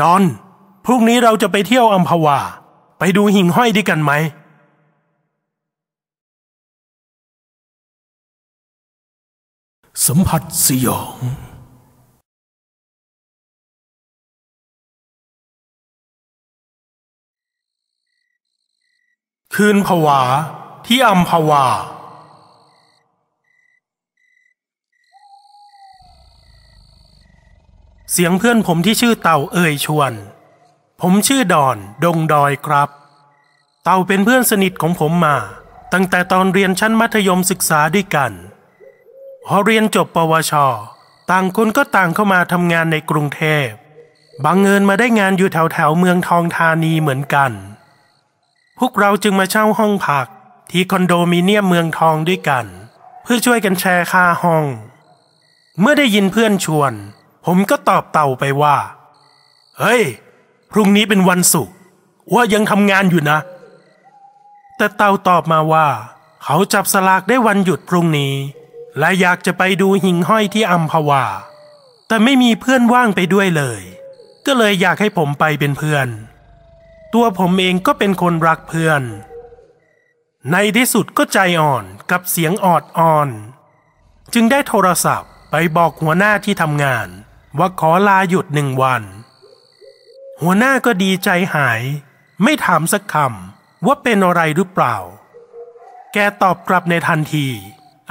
ดอน พรุ่งนี้เราจะไปเที่ยวอัมพวา ไปดูหิ่งห้อยด้วยกันไหม สัมผัสสยอง คืนผวาที่อัมพวา เสียงเพื่อนผมที่ชื่อเต่าเอ่ยชวน ผมชื่อดอน ดงดอยครับ เต่าเป็นเพื่อนสนิทของผมมา ตั้งแต่ตอนเรียนชั้นมัธยมศึกษาด้วยกัน พอเรียนจบปวช ต่างคนก็ต่างเข้ามาทำงานในกรุงเทพ บังเอิญมาได้งานอยู่แถวแถวเมืองทองธานีเหมือนกัน พวกเราจึงมาเช่าห้องพักที่คอนโดมิเนียมเมืองทองด้วยกัน เพื่อช่วยกันแชร์ค่าห้อง เมื่อได้ยินเพื่อนชวน ผมก็ตอบเต่าไปว่า เฮ้ย พรุ่งนี้เป็นวันศุกร์ว่ายังทำงานอยู่นะ แต่เต่าตอบมาว่า เขาจับสลากได้วันหยุดพรุ่งนี้ และอยากจะไปดูหิ่งห้อยที่อัมพวา แต่ไม่มีเพื่อนว่างไปด้วยเลย ก็เลยอยากให้ผมไปเป็นเพื่อน ตัวผมเองก็เป็นคนรักเพื่อน ในที่สุดก็ใจอ่อนกับเสียงออดอ่อน จึงได้โทรศัพท์ไปบอกหัวหน้าที่ทำงาน ว่าขอลาหยุดหนึ่งวัน หัวหน้าก็ดีใจหาย ไม่ถามสักคำว่าเป็นอะไรหรือเปล่า แกตอบกลับในทันที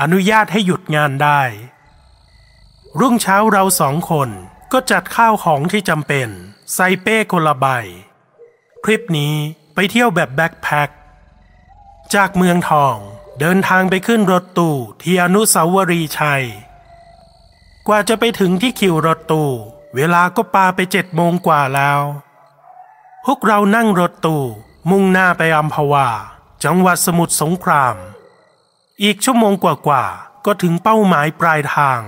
อนุญาตให้หยุดงานได้ รุ่งเช้าเราสองคนก็จัดข้าวของที่จำเป็น ใส่เป้คนละใบทริปนี้ไปเที่ยวแบบแบ็คแพ็คจากเมืองทองเดินทางไปขึ้นรถตู้ที่อนุสาวรีย์ชัย กว่าจะไปถึงที่คิวรถตู้ เวลาก็ปาไปเจ็ดโมงกว่าแล้ว พวกเรานั่งรถตู้ มุ่งหน้าไปอัมพวา จังหวัดสมุทรสงคราม อีกชั่วโมงกว่าๆก็ถึงเป้าหมายปลายทาง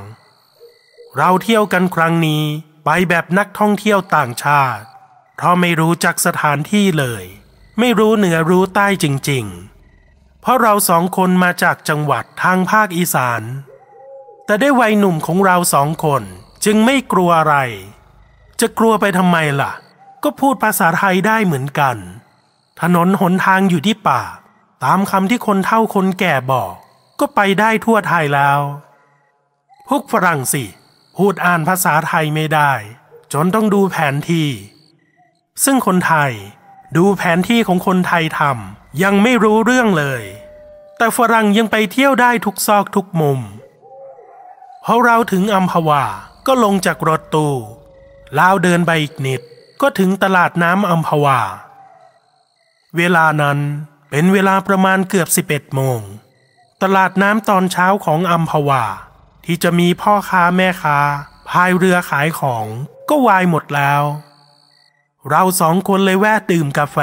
เราเที่ยวกันครั้งนี้ไปแบบนักท่องเที่ยวต่างชาติ เพราะไม่รู้จักสถานที่เลย ไม่รู้เหนือรู้ใต้จริง ๆ เพราะเราสองคนมาจากจังหวัดทางภาคอีสาน แต่ได้วัยหนุ่มของเราสองคนจึงไม่กลัวอะไร จะกลัวไปทำไมล่ะ ก็พูดภาษาไทยได้เหมือนกัน ถนนหนทางอยู่ที่ป่า ตามคำที่คนเฒ่าคนแก่บอก ก็ไปได้ทั่วไทยแล้ว พวกฝรั่งสิ พูดอ่านภาษาไทยไม่ได้ จนต้องดูแผนที่ ซึ่งคนไทยดูแผนที่ของคนไทยทำยังไม่รู้เรื่องเลย แต่ฝรั่งยังไปเที่ยวได้ทุกซอกทุกมุม พอเราถึงอัมพวาก็ลงจากรถตู้ลาวเดินไปอีกนิดก็ถึงตลาดน้ำอัมพวา เวลานั้นเป็นเวลาประมาณเกือบ11โมง ตลาดน้ำตอนเช้าของอัมพวา ที่จะมีพ่อค้าแม่ค้าพายเรือขายของก็วายหมดแล้ว เราสองคนเลยแวะดื่มกาแฟ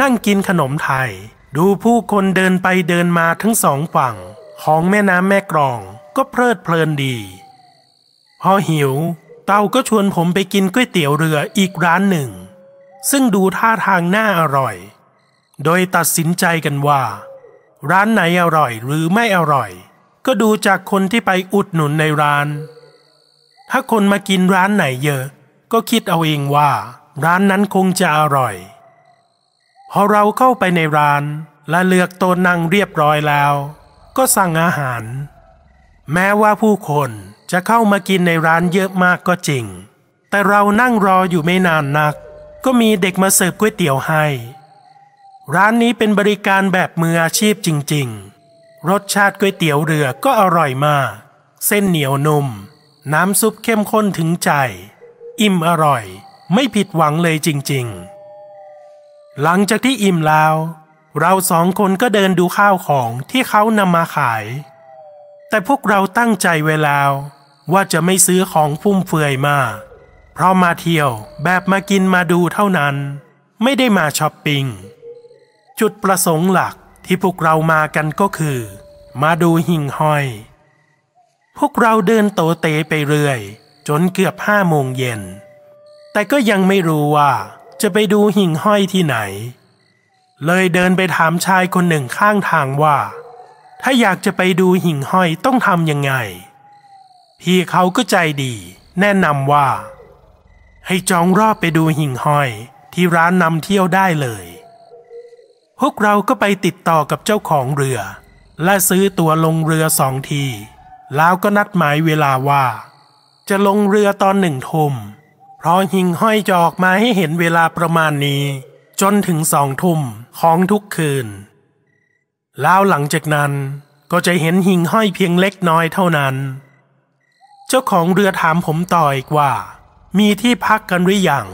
นั่งกินขนมไทย ดูผู้คนเดินไปเดินมาทั้งสองฝั่งของแม่น้ำแม่กรอง ก็เพลิดเพลินดี พอหิว เตาก็ชวนผมไปกินก๋วยเตี๋ยวเรืออีกร้านหนึ่ง ซึ่งดูท่าทางน่าอร่อย โดยตัดสินใจกันว่า ร้านไหนอร่อยหรือไม่อร่อย ก็ดูจากคนที่ไปอุดหนุนในร้าน ถ้าคนมากินร้านไหนเยอะ ก็คิดเอาเองว่า ร้านนั้นคงจะอร่อย พอเราเข้าไปในร้านและเลือกโต๊ะนั่งเรียบร้อยแล้ว ก็สั่งอาหาร แม้ว่าผู้คนจะเข้ามากินในร้านเยอะมากก็จริง แต่เรานั่งรออยู่ไม่นานนัก ก็มีเด็กมาเสิร์ฟก๋วยเตี๋ยวให้ ร้านนี้เป็นบริการแบบมืออาชีพจริง ๆ รสชาติก๋วยเตี๋ยวเรือก็อร่อยมาก เส้นเหนียวนุ่ม น้ำซุปเข้มข้นถึงใจ อิ่มอร่อย ไม่ผิดหวังเลยจริง ๆ หลังจากที่อิ่มแล้ว เราสองคนก็เดินดูข้าวของที่เขานำมาขาย แต่พวกเราตั้งใจไว้แล้วว่าจะไม่ซื้อของฟุ่มเฟือยมาก เพราะมาเที่ยวแบบมากินมาดูเท่านั้น ไม่ได้มาช้อปปิง้ง จุดประสงค์หลักที่พวกเรามากันก็คือ มาดูหิ่งห้อย พวกเราเดินโตเตไปเรื่อย จนเกือบห้าโมงเย็น แต่ก็ยังไม่รู้ว่าจะไปดูหิ่งห้อยที่ไหน เลยเดินไปถามชายคนหนึ่งข้างทางว่า ถ้าอยากจะไปดูหิ่งห้อยต้องทำยังไง พี่เขาก็ใจดี แนะนำว่า ให้จองรอบไปดูหิ่งห้อยที่ร้านนำเที่ยวได้เลย พวกเราก็ไปติดต่อกับเจ้าของเรือ และซื้อตัวลงเรือสองที แล้วก็นัดหมายเวลาว่า จะลงเรือตอนหนึ่งทุ่มเพราะหิ่งห้อยจะออกมาให้เห็นเวลาประมาณนี้ จนถึงสองทุ่มของทุกคืน แล้วหลังจากนั้นก็จะเห็นหิ่งห้อยเพียงเล็กน้อยเท่านั้น เจ้าของเรือถามผมต่ออีกว่า มีที่พักกันหรือยัง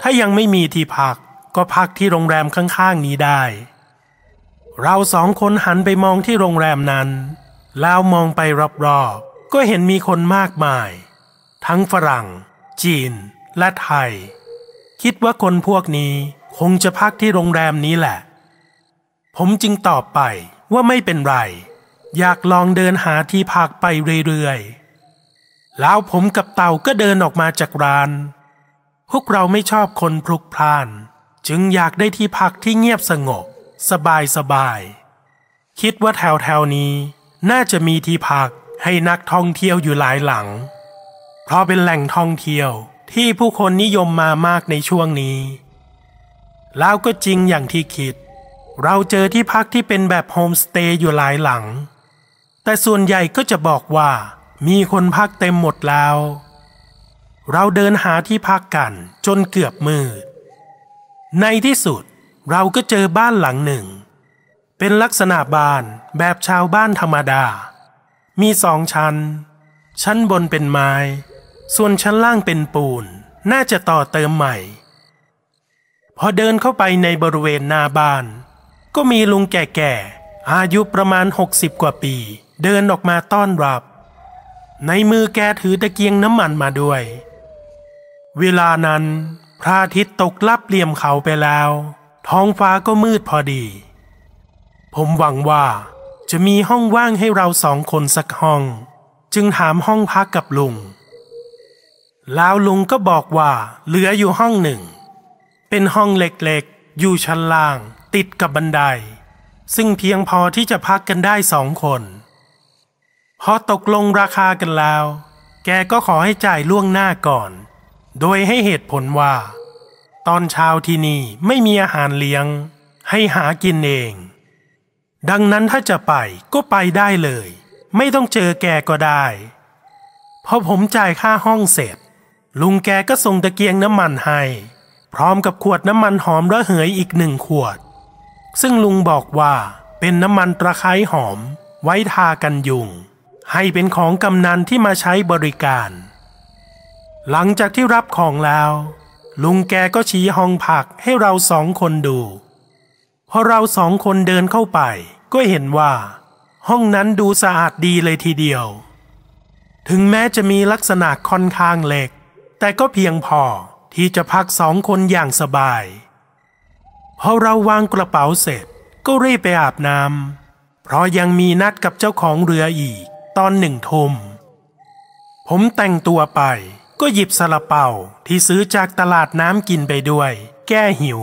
ถ้ายังไม่มีที่พักก็พักที่โรงแรมข้างๆนี้ได้ เราสองคนหันไปมองที่โรงแรมนั้น แล้วมองไปรอบๆ ก็เห็นมีคนมากมาย ทั้งฝรั่ง จีน และไทย คิดว่าคนพวกนี้คงจะพักที่โรงแรมนี้แหละ ผมจึงตอบไปว่าไม่เป็นไร อยากลองเดินหาที่พักไปเรื่อยๆ แล้วผมกับเต่าก็เดินออกมาจากร้าน พวกเราไม่ชอบคนพลุกพล่าน จึงอยากได้ที่พักที่เงียบสงบ สบายสบาย คิดว่าแถวแถวนี้ น่าจะมีที่พักให้นักท่องเที่ยวอยู่หลายหลัง เพราะเป็นแหล่งท่องเที่ยวที่ผู้คนนิยมมามากในช่วงนี้ แล้วก็จริงอย่างที่คิด เราเจอที่พักที่เป็นแบบโฮมสเตย์อยู่หลายหลัง แต่ส่วนใหญ่ก็จะบอกว่ามีคนพักเต็มหมดแล้ว เราเดินหาที่พักกันจนเกือบมืด ในที่สุดเราก็เจอบ้านหลังหนึ่ง เป็นลักษณะบ้านแบบชาวบ้านธรรมดา มีสองชั้น ชั้นบนเป็นไม้ ส่วนชั้นล่างเป็นปูน น่าจะต่อเติมใหม่ พอเดินเข้าไปในบริเวณหน้าบ้าน ก็มีลุงแก่ๆ อายุประมาณ 60 กว่าปี เดินออกมาต้อนรับ ในมือแกถือตะเกียงน้ำมันมาด้วย เวลานั้นพระอาทิตย์ตกลับเหลี่ยมเขาไปแล้ว ท้องฟ้าก็มืดพอดี ผมหวังว่าจะมีห้องว่างให้เราสองคนสักห้อง จึงถามห้องพักกับลุง แล้วลุงก็บอกว่าเหลืออยู่ห้องหนึ่ง เป็นห้องเล็กๆ อยู่ชั้นล่าง ติดกับบันได ซึ่งเพียงพอที่จะพักกันได้สองคนพอตกลงราคากันแล้ว แกก็ขอให้จ่ายล่วงหน้าก่อน โดยให้เหตุผลว่า ตอนเช้าที่นี่ไม่มีอาหารเลี้ยง ให้หากินเอง ดังนั้นถ้าจะไปก็ไปได้เลย ไม่ต้องเจอแกก็ได้พอผมจ่ายค่าห้องเสร็จ ลุงแกก็ส่งตะเกียงน้ำมันให้ พร้อมกับขวดน้ำมันหอมระเหยอีกหนึ่งขวด ซึ่งลุงบอกว่าเป็นน้ำมันตะไคร้หอม ไว้ทากันยุง ให้เป็นของกำนันที่มาใช้บริการ หลังจากที่รับของแล้ว ลุงแกก็ชี้ห้องพักให้เราสองคนดู พอเราสองคนเดินเข้าไป ก็เห็นว่า ห้องนั้นดูสะอาดดีเลยทีเดียว ถึงแม้จะมีลักษณะค่อนข้างเล็ก แต่ก็เพียงพอที่จะพักสองคนอย่างสบาย พอเราวางกระเป๋าเสร็จก็รีบไปอาบน้ำเพราะยังมีนัดกับเจ้าของเรืออีก ตอนหนึ่งทุ่มผมแต่งตัวไปก็หยิบซาลาเปาที่ซื้อจากตลาดน้ำกินไปด้วย แก้หิว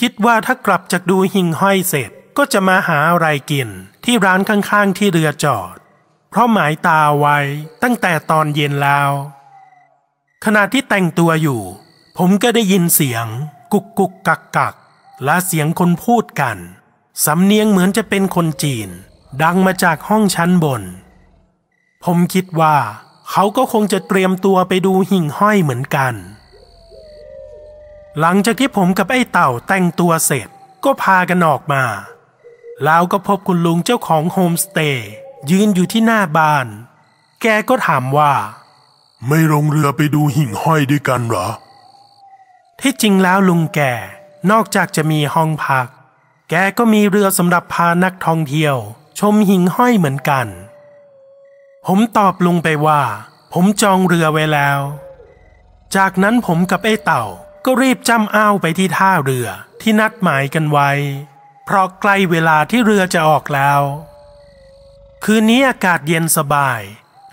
คิดว่าถ้ากลับจากดูหิ่งห้อยเสร็จก็จะมาหาอะไรกินที่ร้านข้างๆที่เรือจอด เพราะหมายตาไว้ตั้งแต่ตอนเย็นแล้ว ขณะที่แต่งตัวอยู่ ผมก็ได้ยินเสียง กุกกุกกักกัก และเสียงคนพูดกัน สำเนียงเหมือนจะเป็นคนจีน ดังมาจากห้องชั้นบน ผมคิดว่า เขาก็คงจะเตรียมตัวไปดูหิ่งห้อยเหมือนกัน หลังจากที่ผมกับไอ้เต่าแต่งตัวเสร็จก็พากันออกมา แล้วก็พบคุณลุงเจ้าของโฮมสเตย์ยืนอยู่ที่หน้าบ้าน แกก็ถามว่า ไม่ลงเรือไปดูหิ่งห้อยด้วยกันเหรอ ที่จริงแล้วลุงแกนอกจากจะมีห้องพัก แกก็มีเรือสำหรับพานักท่องเที่ยว ชมหิ่งห้อยเหมือนกัน ผมตอบลุงไปว่า ผมจองเรือไว้แล้ว จากนั้นผมกับไอ้เต่าก็รีบจำอ้าวไปที่ท่าเรือที่นัดหมายกันไว้ เพราะใกล้เวลาที่เรือจะออกแล้ว คืนนี้อากาศเย็นสบาย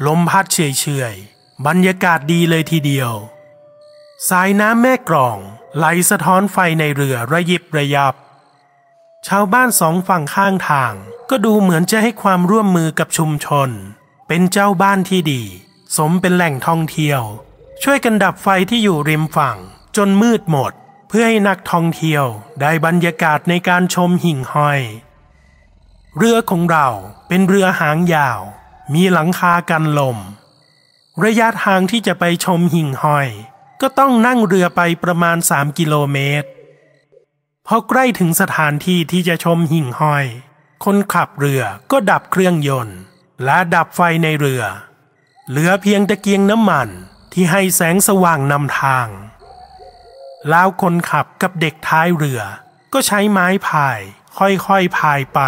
ลมพัดเฉยๆบรรยากาศดีเลยทีเดียว สายน้ำแม่กรอง ไหลสะท้อนไฟในเรือระยิบระยับ ชาวบ้านสองฝั่งข้างทาง ก็ดูเหมือนจะให้ความร่วมมือกับชุมชน เป็นเจ้าบ้านที่ดี สมเป็นแหล่งท่องเที่ยว ช่วยกันดับไฟที่อยู่ริมฝั่ง จนมืดหมด เพื่อให้นักท่องเที่ยวได้บรรยากาศในการชมหิ่งห้อย เรือของเราเป็นเรือหางยาว มีหลังคากันลม ระยะทางที่จะไปชมหิ่งห้อย ก็ต้องนั่งเรือไปประมาณ 3 กิโลเมตร พอใกล้ถึงสถานที่ที่จะชมหิ่งห้อย คนขับเรือก็ดับเครื่องยนต์ และดับไฟในเรือ เหลือเพียงตะเกียงน้ำมันที่ให้แสงสว่างนำทาง แล้วคนขับกับเด็กท้ายเรือ ก็ใช้ไม้พายค่อยๆพายไป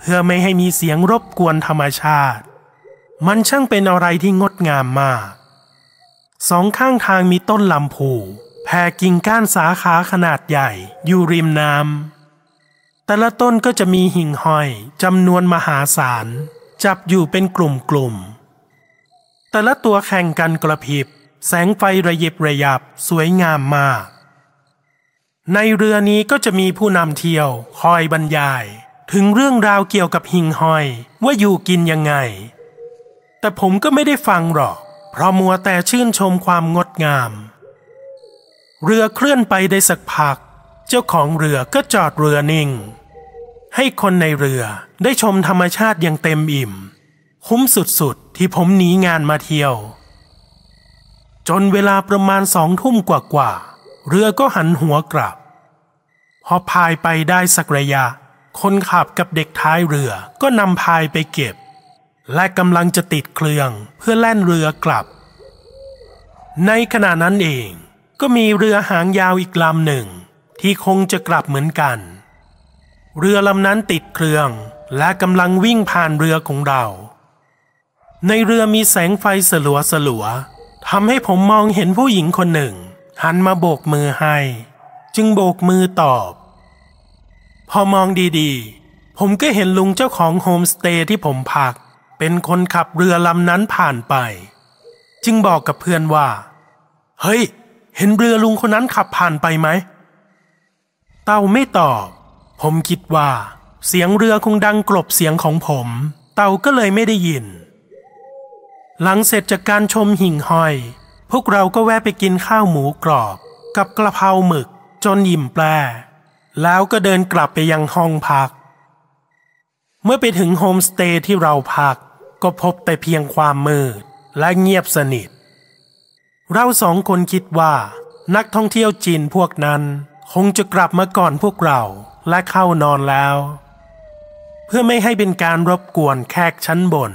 เพื่อไม่ให้มีเสียงรบกวนธรรมชาติ มันช่างเป็นอะไรที่งดงามมาก สองข้างทางมีต้นลำพูแผ่กิ่งก้านสาขาขนาดใหญ่อยู่ริมน้ำแต่ละต้นก็จะมีหิ่งห้อยจำนวนมหาศาล จับอยู่เป็นกลุ่มๆแต่ละตัวแข่งกันกระพริบ แสงไฟระยิบระยับสวยงามมาก ในเรือนี้ก็จะมีผู้นำเที่ยวคอยบรรยาย ถึงเรื่องราวเกี่ยวกับหิ่งห้อยว่าอยู่กินยังไง แต่ผมก็ไม่ได้ฟังหรอก เพราะมัวแต่ชื่นชมความงดงาม เรือเคลื่อนไปได้สักพัก เจ้าของเรือก็จอดเรือนิ่ง ให้คนในเรือได้ชมธรรมชาติอย่างเต็มอิ่ม คุ้มสุดๆที่ผมหนีงานมาเที่ยว จนเวลาประมาณสองทุ่มกว่าๆเรือก็หันหัวกลับ พอพายไปได้สักระยะ คนขับกับเด็กท้ายเรือก็นำพายไปเก็บ และกำลังจะติดเครื่องเพื่อแล่นเรือกลับ ในขณะนั้นเองก็มีเรือหางยาวอีกลำหนึ่ง ที่คงจะกลับเหมือนกัน เรือลำนั้นติดเครื่องและกำลังวิ่งผ่านเรือของเรา ในเรือมีแสงไฟสลัวสลัวทำให้ผมมองเห็นผู้หญิงคนหนึ่ง หันมาโบกมือให้ จึงโบกมือตอบ พอมองดีๆ ผมก็เห็นลุงเจ้าของโฮมสเตย์ที่ผมพัก เป็นคนขับเรือลำนั้นผ่านไป จึงบอกกับเพื่อนว่า เฮ้ย เห็นเรือลุงคนนั้นขับผ่านไปไหม เต่าไม่ตอบ ผมคิดว่า เสียงเรือคงดังกลบเสียงของผม เต่าก็เลยไม่ได้ยิน หลังเสร็จจากการชมหิ่งห้อย พวกเราก็แวะไปกินข้าวหมูกรอบ กับกระเพราหมึกจนอิ่มแปรแล้วก็เดินกลับไปยังห้องพัก เมื่อไปถึงโฮมสเตย์ที่เราพัก ก็พบแต่เพียงความมืดและเงียบสนิท เราสองคนคิดว่านักท่องเที่ยวจีนพวกนั้นคงจะกลับมาก่อนพวกเราและเข้านอนแล้ว เพื่อไม่ให้เป็นการรบกวนแขกชั้นบน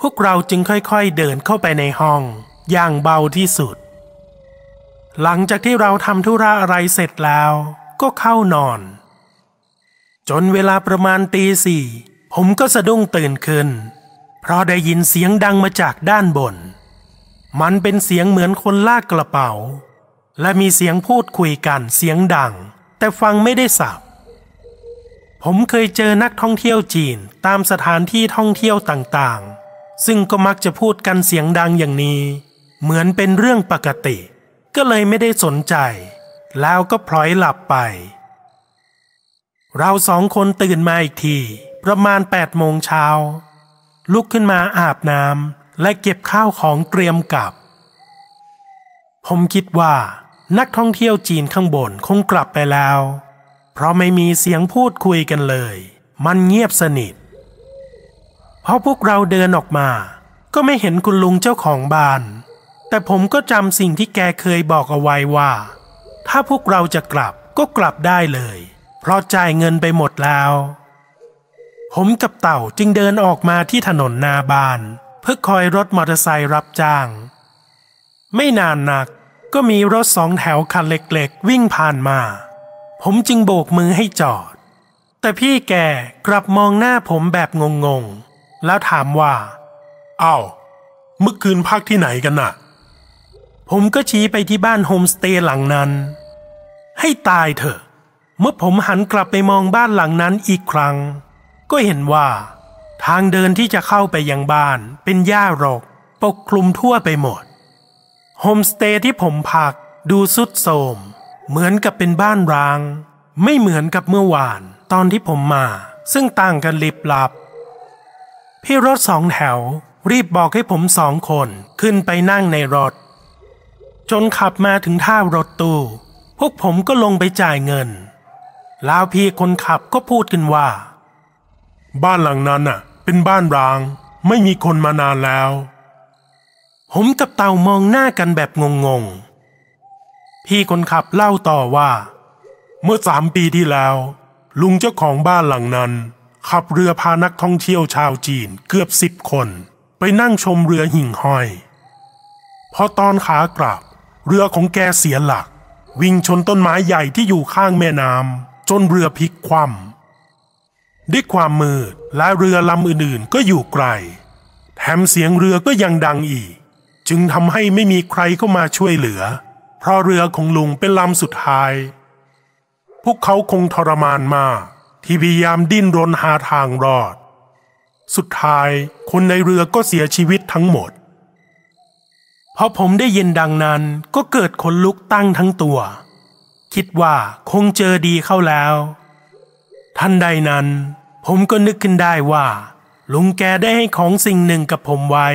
พวกเราจึงค่อยๆเดินเข้าไปในห้องอย่างเบาที่สุด หลังจากที่เราทำธุระอะไรเสร็จแล้วก็เข้านอน จนเวลาประมาณตีสี่ผมก็สะดุ้งตื่นขึ้น เพราะได้ยินเสียงดังมาจากด้านบน มันเป็นเสียงเหมือนคนลากกระเป๋า และมีเสียงพูดคุยกันเสียงดัง แต่ฟังไม่ได้สับ ผมเคยเจอนักท่องเที่ยวจีนตามสถานที่ท่องเที่ยวต่างๆ ซึ่งก็มักจะพูดกันเสียงดังอย่างนี้ เหมือนเป็นเรื่องปกติ ก็เลยไม่ได้สนใจ แล้วก็พลอยหลับไป เราสองคนตื่นมาอีกทีประมาณแปดโมงเช้า ลุกขึ้นมาอาบน้ำและเก็บข้าวของเตรียมกลับ ผมคิดว่านักท่องเที่ยวจีนข้างบนคงกลับไปแล้ว เพราะไม่มีเสียงพูดคุยกันเลย มันเงียบสนิทพอพวกเราเดินออกมา ก็ไม่เห็นคุณลุงเจ้าของบ้าน แต่ผมก็จำสิ่งที่แกเคยบอกเอาไว้ว่า ถ้าพวกเราจะกลับก็กลับได้เลย เพราะจ่ายเงินไปหมดแล้ว ผมกับเต่าจึงเดินออกมาที่ถนนนาบาน เพื่อคอยรถมอเตอร์ไซค์รับจ้าง ไม่นานนักก็มีรถสองแถวคันเล็กๆ วิ่งผ่านมา ผมจึงโบกมือให้จอด แต่พี่แกกลับมองหน้าผมแบบงงๆ แล้วถามว่าอ้าวเมื่อคืนพักที่ไหนกันน่ะ ผมก็ชี้ไปที่บ้านโฮมสเตย์หลังนั้น ให้ตายเถอะ เมื่อผมหันกลับไปมองบ้านหลังนั้นอีกครั้ง ก็เห็นว่า ทางเดินที่จะเข้าไปยังบ้านเป็นหญ้ารก ปกคลุมทั่วไปหมด โฮมสเตย์ที่ผมพักดูสุดโทรมเหมือนกับเป็นบ้านร้าง ไม่เหมือนกับเมื่อวานตอนที่ผมมา ซึ่งต่างกันลิบลับ พี่รถสองแถว รีบบอกให้ผมสองคนขึ้นไปนั่งในรถ จนขับมาถึงท่ารถตู้พวกผมก็ลงไปจ่ายเงิน แล้วพี่คนขับก็พูดกันว่า บ้านหลังนั้นน่ะ เป็นบ้านร้าง ไม่มีคนมานานแล้ว ผมกับเต่ามองหน้ากันแบบงงๆ พี่คนขับเล่าต่อว่า เมื่อสามปีที่แล้ว ลุงเจ้าของบ้านหลังนั้น ขับเรือพานักท่องเที่ยวชาวจีนเกือบสิบคน ไปนั่งชมเรือหิ่งห้อย พอตอนขากลับ เรือของแกเสียหลัก วิ่งชนต้นไม้ใหญ่ที่อยู่ข้างแม่น้ำจนเรือพลิกคว่ำ ด้วยความมืดและเรือลำอื่นๆ ก็อยู่ไกล แถมเสียงเรือก็ยังดังอีก จึงทำให้ไม่มีใครเข้ามาช่วยเหลือ เพราะเรือของลุงเป็นลำสุดท้าย พวกเขาคงทรมานมาก ที่พยายามดิ้นรนหาทางรอด สุดท้ายคนในเรือก็เสียชีวิตทั้งหมดพอผมได้ยินดังนั้นก็เกิดขนลุกตั้งทั้งตัว คิดว่าคงเจอดีเข้าแล้ว ทันใดนั้น ผมก็นึกขึ้นได้ว่า ลุงแกได้ให้ของสิ่งหนึ่งกับผมไว้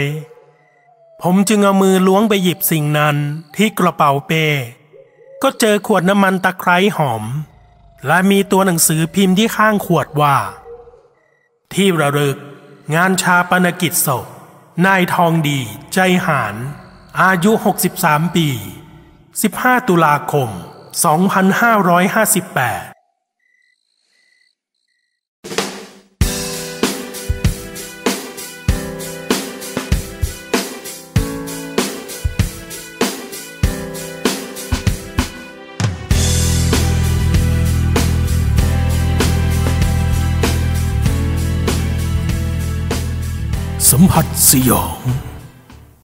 ผมจึงเอามือล้วงไปหยิบสิ่งนั้นที่กระเป๋าเป้ก็เจอขวดน้ำมันตะไคร้หอม และมีตัวหนังสือพิมพ์ที่ข้างขวดว่า ที่ระลึก งานชาปนกิจศพนายทองดี ใจหารอายุ 63 ปี 15 ตุลาคม 2558 สัมผัสสยอง